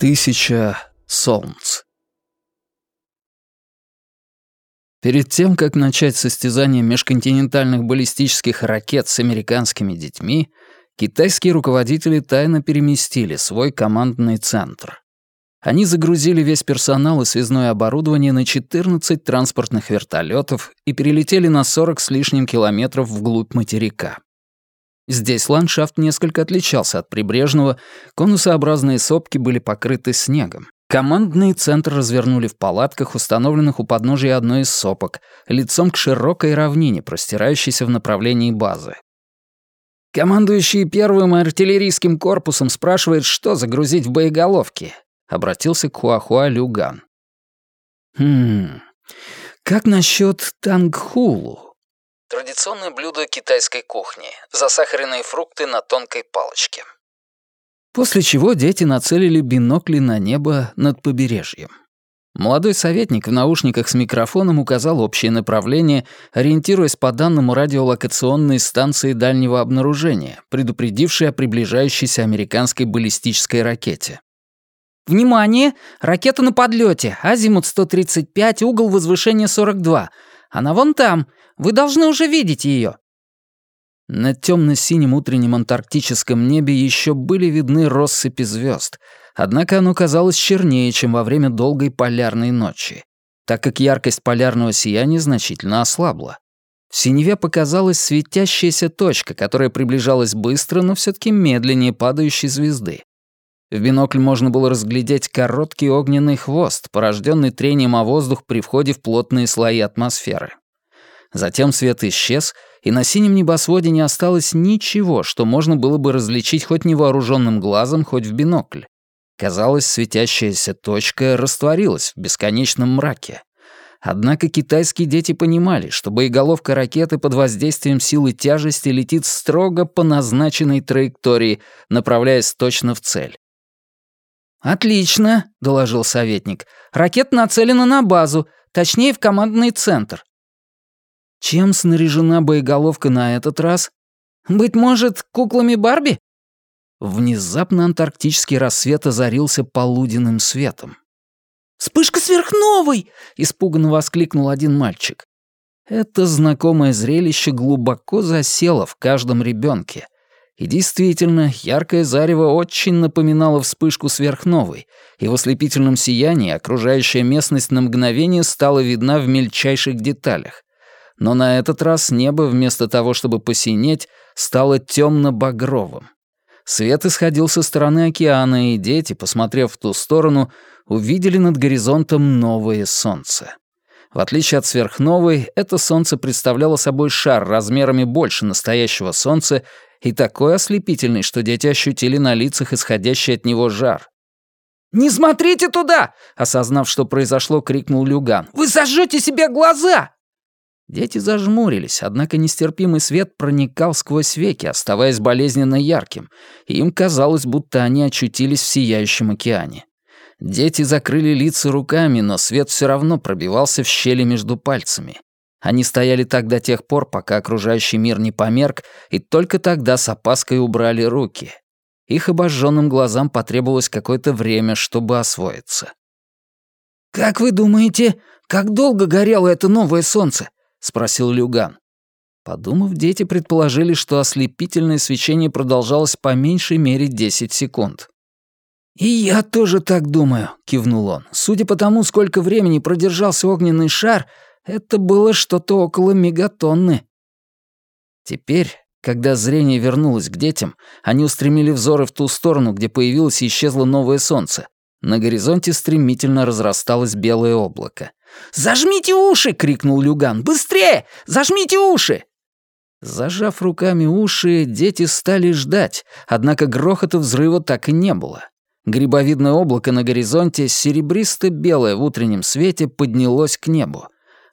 Тысяча солнц. Перед тем, как начать состязание межконтинентальных баллистических ракет с американскими детьми, китайские руководители тайно переместили свой командный центр. Они загрузили весь персонал и связное оборудование на 14 транспортных вертолетов и перелетели на 40 с лишним километров вглубь материка. Здесь ландшафт несколько отличался от прибрежного, конусообразные сопки были покрыты снегом. Командный центр развернули в палатках, установленных у подножия одной из сопок, лицом к широкой равнине, простирающейся в направлении базы. «Командующий первым артиллерийским корпусом спрашивает, что загрузить в боеголовки», — обратился к Хуахуа Люган. «Хм... Как насчет Тангхулу?» Традиционное блюдо китайской кухни. Засахаренные фрукты на тонкой палочке. После чего дети нацелили бинокли на небо над побережьем. Молодой советник в наушниках с микрофоном указал общее направление, ориентируясь по данным радиолокационной станции дальнего обнаружения, предупредившей о приближающейся американской баллистической ракете. «Внимание! Ракета на подлете. Азимут 135, угол возвышения 42. Она вон там. Вы должны уже видеть ее. На темно-синем утреннем антарктическом небе еще были видны россыпи звезд, однако оно казалось чернее, чем во время долгой полярной ночи, так как яркость полярного сияния значительно ослабла. В синеве показалась светящаяся точка, которая приближалась быстро, но все таки медленнее падающей звезды. В бинокль можно было разглядеть короткий огненный хвост, порожденный трением о воздух при входе в плотные слои атмосферы. Затем свет исчез, и на синем небосводе не осталось ничего, что можно было бы различить хоть невооруженным глазом, хоть в бинокль. Казалось, светящаяся точка растворилась в бесконечном мраке. Однако китайские дети понимали, что боеголовка ракеты под воздействием силы тяжести летит строго по назначенной траектории, направляясь точно в цель. «Отлично», — доложил советник. «Ракета нацелена на базу, точнее, в командный центр. Чем снаряжена боеголовка на этот раз? Быть может, куклами Барби? Внезапно антарктический рассвет озарился полуденным светом. «Вспышка сверхновой!» — испуганно воскликнул один мальчик. Это знакомое зрелище глубоко засело в каждом ребенке. И действительно, яркое зарево очень напоминало вспышку сверхновой, и в ослепительном сиянии окружающая местность на мгновение стала видна в мельчайших деталях но на этот раз небо вместо того, чтобы посинеть, стало темно-багровым. Свет исходил со стороны океана, и дети, посмотрев в ту сторону, увидели над горизонтом новое солнце. В отличие от сверхновой, это солнце представляло собой шар размерами больше настоящего солнца и такой ослепительный, что дети ощутили на лицах исходящий от него жар. «Не смотрите туда!» — осознав, что произошло, крикнул Люган. «Вы зажжете себе глаза!» Дети зажмурились, однако нестерпимый свет проникал сквозь веки, оставаясь болезненно ярким, и им казалось, будто они очутились в сияющем океане. Дети закрыли лица руками, но свет все равно пробивался в щели между пальцами. Они стояли так до тех пор, пока окружающий мир не померк, и только тогда с опаской убрали руки. Их обожженным глазам потребовалось какое-то время, чтобы освоиться. «Как вы думаете, как долго горело это новое солнце?» — спросил Люган. Подумав, дети предположили, что ослепительное свечение продолжалось по меньшей мере 10 секунд. «И я тоже так думаю», — кивнул он. «Судя по тому, сколько времени продержался огненный шар, это было что-то около мегатонны». Теперь, когда зрение вернулось к детям, они устремили взоры в ту сторону, где появилось и исчезло новое солнце. На горизонте стремительно разрасталось белое облако. «Зажмите уши!» — крикнул Люган. «Быстрее! Зажмите уши!» Зажав руками уши, дети стали ждать, однако грохота взрыва так и не было. Грибовидное облако на горизонте, серебристо-белое в утреннем свете, поднялось к небу.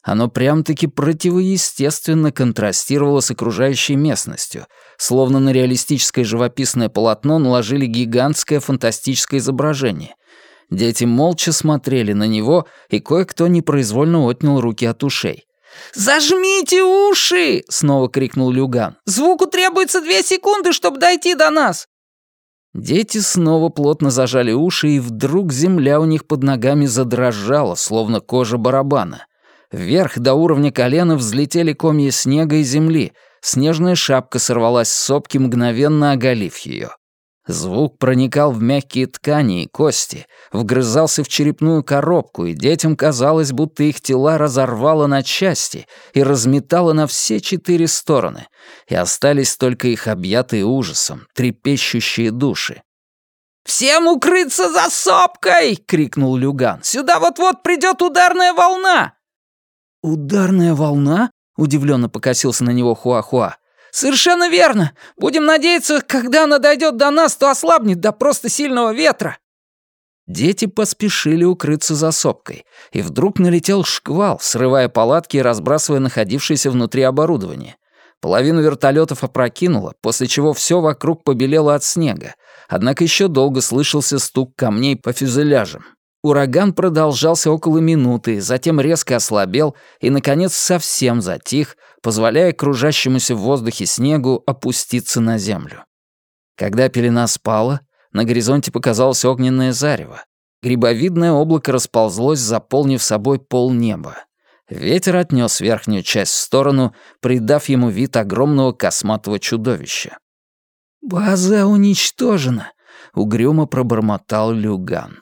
Оно прям-таки противоестественно контрастировало с окружающей местностью, словно на реалистическое живописное полотно наложили гигантское фантастическое изображение — Дети молча смотрели на него, и кое-кто непроизвольно отнял руки от ушей. «Зажмите уши!» — снова крикнул Люган. «Звуку требуется две секунды, чтобы дойти до нас!» Дети снова плотно зажали уши, и вдруг земля у них под ногами задрожала, словно кожа барабана. Вверх до уровня колена взлетели комья снега и земли, снежная шапка сорвалась с сопки, мгновенно оголив ее. Звук проникал в мягкие ткани и кости, вгрызался в черепную коробку, и детям казалось, будто их тела разорвало на части и разметало на все четыре стороны, и остались только их объятые ужасом, трепещущие души. «Всем укрыться за сопкой!» — крикнул Люган. «Сюда вот-вот придет ударная волна!» «Ударная волна?» — удивленно покосился на него Хуахуа. «Совершенно верно! Будем надеяться, когда она дойдет до нас, то ослабнет до просто сильного ветра!» Дети поспешили укрыться за сопкой, и вдруг налетел шквал, срывая палатки и разбрасывая находившееся внутри оборудование. Половину вертолетов опрокинуло, после чего все вокруг побелело от снега, однако еще долго слышался стук камней по фюзеляжам. Ураган продолжался около минуты, затем резко ослабел и, наконец, совсем затих, позволяя кружащемуся в воздухе снегу опуститься на землю. Когда пелена спала, на горизонте показалось огненное зарево. Грибовидное облако расползлось, заполнив собой полнеба. Ветер отнес верхнюю часть в сторону, придав ему вид огромного косматого чудовища. «База уничтожена», — угрюмо пробормотал Люган.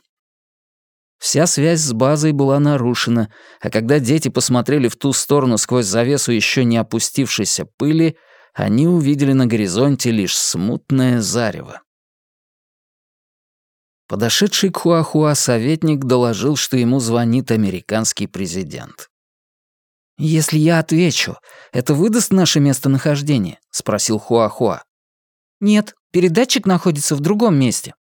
Вся связь с базой была нарушена, а когда дети посмотрели в ту сторону сквозь завесу еще не опустившейся пыли, они увидели на горизонте лишь смутное зарево. Подошедший к Хуахуа советник доложил, что ему звонит американский президент. «Если я отвечу, это выдаст наше местонахождение?» — спросил Хуахуа. «Нет, передатчик находится в другом месте».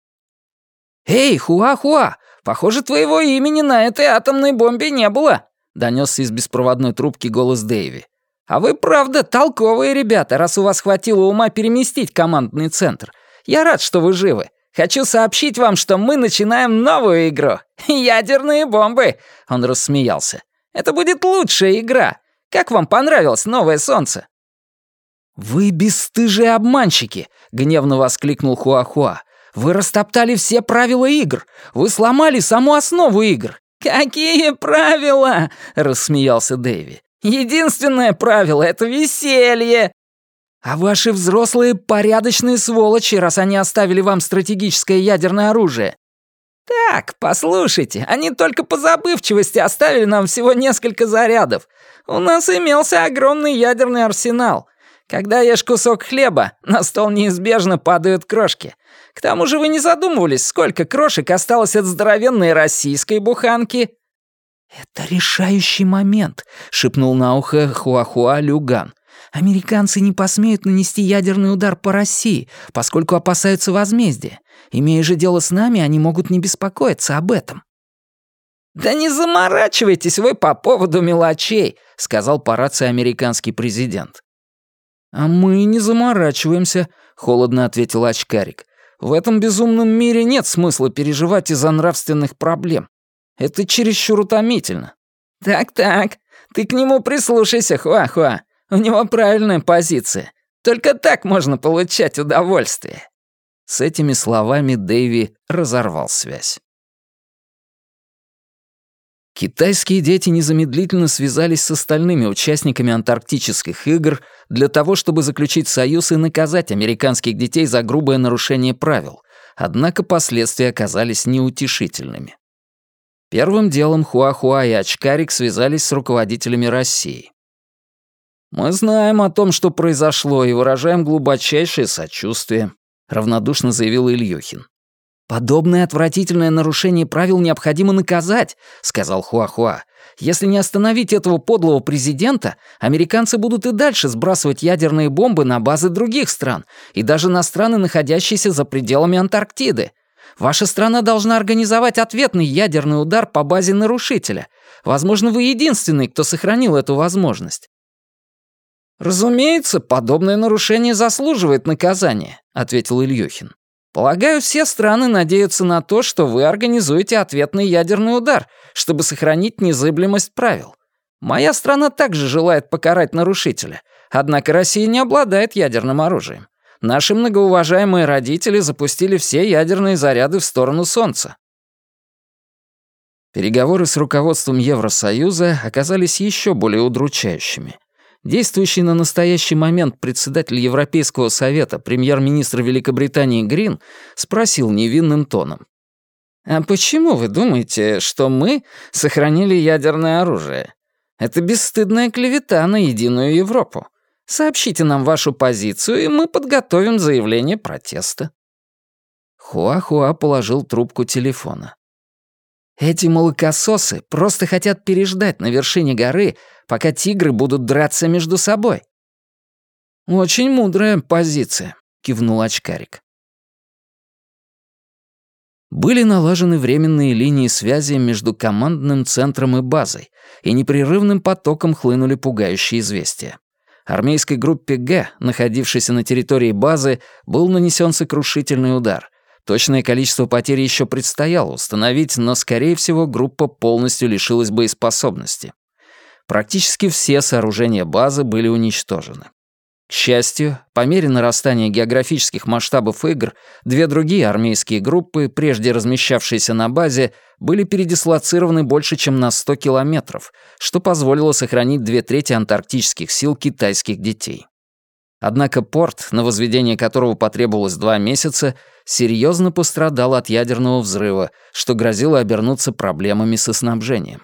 «Эй, Хуахуа, Похоже, твоего имени на этой атомной бомбе не было», — донесся из беспроводной трубки голос Дэйви. «А вы, правда, толковые ребята, раз у вас хватило ума переместить командный центр. Я рад, что вы живы. Хочу сообщить вам, что мы начинаем новую игру. Ядерные бомбы!» Он рассмеялся. «Это будет лучшая игра. Как вам понравилось новое солнце?» «Вы бесстыжие обманщики!» — гневно воскликнул Хуахуа. Вы растоптали все правила игр. Вы сломали саму основу игр. «Какие правила?» — рассмеялся Дэви. «Единственное правило — это веселье!» «А ваши взрослые порядочные сволочи, раз они оставили вам стратегическое ядерное оружие!» «Так, послушайте, они только по забывчивости оставили нам всего несколько зарядов. У нас имелся огромный ядерный арсенал. Когда ешь кусок хлеба, на стол неизбежно падают крошки. К тому же вы не задумывались, сколько крошек осталось от здоровенной российской буханки?» «Это решающий момент», — шепнул на ухо Хуахуа Люган. «Американцы не посмеют нанести ядерный удар по России, поскольку опасаются возмездия. Имея же дело с нами, они могут не беспокоиться об этом». «Да не заморачивайтесь вы по поводу мелочей», — сказал по рации американский президент. «А мы не заморачиваемся», — холодно ответил очкарик. «В этом безумном мире нет смысла переживать из-за нравственных проблем. Это чересчур утомительно». «Так-так, ты к нему прислушайся, Хуа-Хуа. У него правильная позиция. Только так можно получать удовольствие». С этими словами Дэйви разорвал связь. Китайские дети незамедлительно связались с остальными участниками антарктических игр для того, чтобы заключить союз и наказать американских детей за грубое нарушение правил, однако последствия оказались неутешительными. Первым делом Хуахуа и Очкарик связались с руководителями России. «Мы знаем о том, что произошло, и выражаем глубочайшее сочувствие», — равнодушно заявил Ильюхин. «Подобное отвратительное нарушение правил необходимо наказать», — сказал Хуахуа. «Если не остановить этого подлого президента, американцы будут и дальше сбрасывать ядерные бомбы на базы других стран и даже на страны, находящиеся за пределами Антарктиды. Ваша страна должна организовать ответный ядерный удар по базе нарушителя. Возможно, вы единственный, кто сохранил эту возможность». «Разумеется, подобное нарушение заслуживает наказания», — ответил Ильюхин. Полагаю, все страны надеются на то, что вы организуете ответный ядерный удар, чтобы сохранить незыблемость правил. Моя страна также желает покарать нарушителя, однако Россия не обладает ядерным оружием. Наши многоуважаемые родители запустили все ядерные заряды в сторону Солнца. Переговоры с руководством Евросоюза оказались еще более удручающими. Действующий на настоящий момент председатель Европейского совета, премьер-министр Великобритании Грин, спросил невинным тоном. «А почему вы думаете, что мы сохранили ядерное оружие? Это бесстыдная клевета на единую Европу. Сообщите нам вашу позицию, и мы подготовим заявление протеста». Хуахуа положил трубку телефона. Эти молокососы просто хотят переждать на вершине горы, пока тигры будут драться между собой. «Очень мудрая позиция», — кивнул очкарик. Были налажены временные линии связи между командным центром и базой, и непрерывным потоком хлынули пугающие известия. Армейской группе «Г», находившейся на территории базы, был нанесен сокрушительный удар. Точное количество потерь еще предстояло установить, но, скорее всего, группа полностью лишилась боеспособности. Практически все сооружения базы были уничтожены. К счастью, по мере нарастания географических масштабов игр, две другие армейские группы, прежде размещавшиеся на базе, были передислоцированы больше, чем на 100 километров, что позволило сохранить две трети антарктических сил китайских детей. Однако порт, на возведение которого потребовалось два месяца, серьезно пострадал от ядерного взрыва, что грозило обернуться проблемами со снабжением.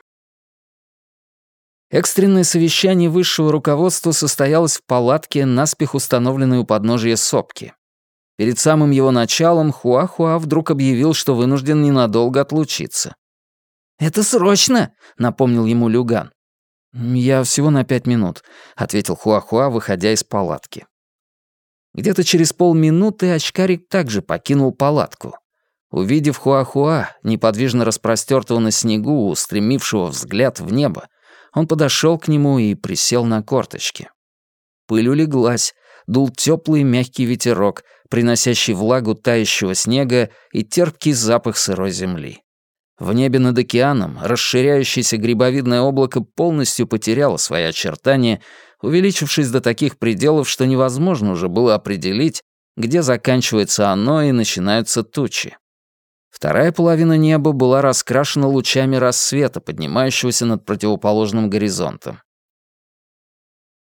Экстренное совещание высшего руководства состоялось в палатке, наспех установленной у подножия сопки. Перед самым его началом Хуахуа вдруг объявил, что вынужден ненадолго отлучиться. «Это срочно!» — напомнил ему Люган. «Я всего на пять минут», — ответил Хуахуа, выходя из палатки. Где-то через полминуты очкарик также покинул палатку. Увидев Хуахуа, неподвижно распростертого на снегу, устремившего взгляд в небо, он подошел к нему и присел на корточки. Пыль улеглась, дул теплый мягкий ветерок, приносящий влагу тающего снега и терпкий запах сырой земли. В небе над океаном расширяющееся грибовидное облако полностью потеряло свои очертания, увеличившись до таких пределов, что невозможно уже было определить, где заканчивается оно и начинаются тучи. Вторая половина неба была раскрашена лучами рассвета, поднимающегося над противоположным горизонтом.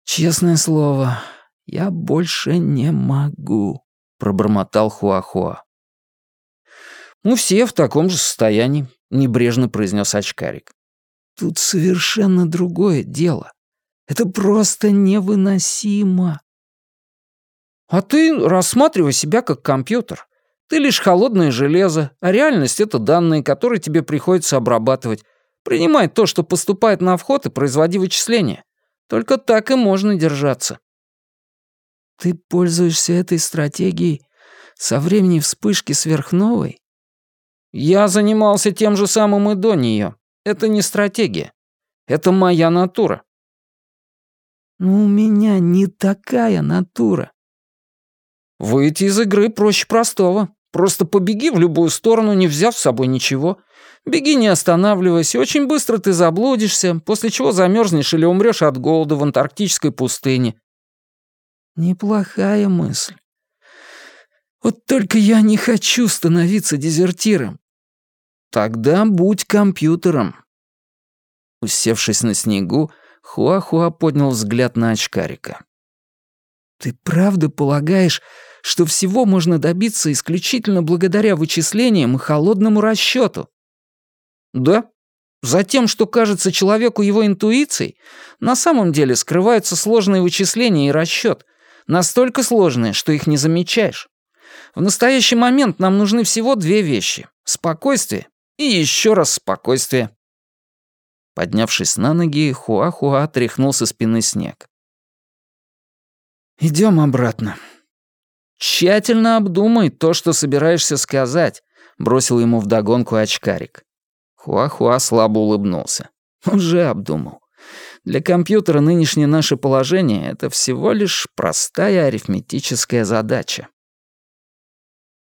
«Честное слово, я больше не могу», — пробормотал Хуахуа. «Мы все в таком же состоянии», — небрежно произнес очкарик. «Тут совершенно другое дело. Это просто невыносимо». «А ты рассматривай себя как компьютер. Ты лишь холодное железо, а реальность — это данные, которые тебе приходится обрабатывать. Принимай то, что поступает на вход, и производи вычисления. Только так и можно держаться. Ты пользуешься этой стратегией со времени вспышки сверхновой? Я занимался тем же самым и до нее. Это не стратегия. Это моя натура. Но у меня не такая натура. Выйти из игры проще простого. Просто побеги в любую сторону, не взяв с собой ничего. Беги, не останавливайся, очень быстро ты заблудишься, после чего замерзнешь или умрешь от голода в антарктической пустыне. Неплохая мысль. Вот только я не хочу становиться дезертиром. Тогда будь компьютером. Усевшись на снегу, Хуахуа поднял взгляд на очкарика. «Ты правда полагаешь, что всего можно добиться исключительно благодаря вычислениям и холодному расчету. Да, за тем, что кажется человеку его интуицией, на самом деле скрываются сложные вычисления и расчет, настолько сложные, что их не замечаешь. В настоящий момент нам нужны всего две вещи — спокойствие и еще раз спокойствие. Поднявшись на ноги, Хуахуа тряхнул со спины снег. Идем обратно. «Тщательно обдумай то, что собираешься сказать», — бросил ему вдогонку очкарик. Хуахуа слабо улыбнулся. «Уже обдумал. Для компьютера нынешнее наше положение — это всего лишь простая арифметическая задача».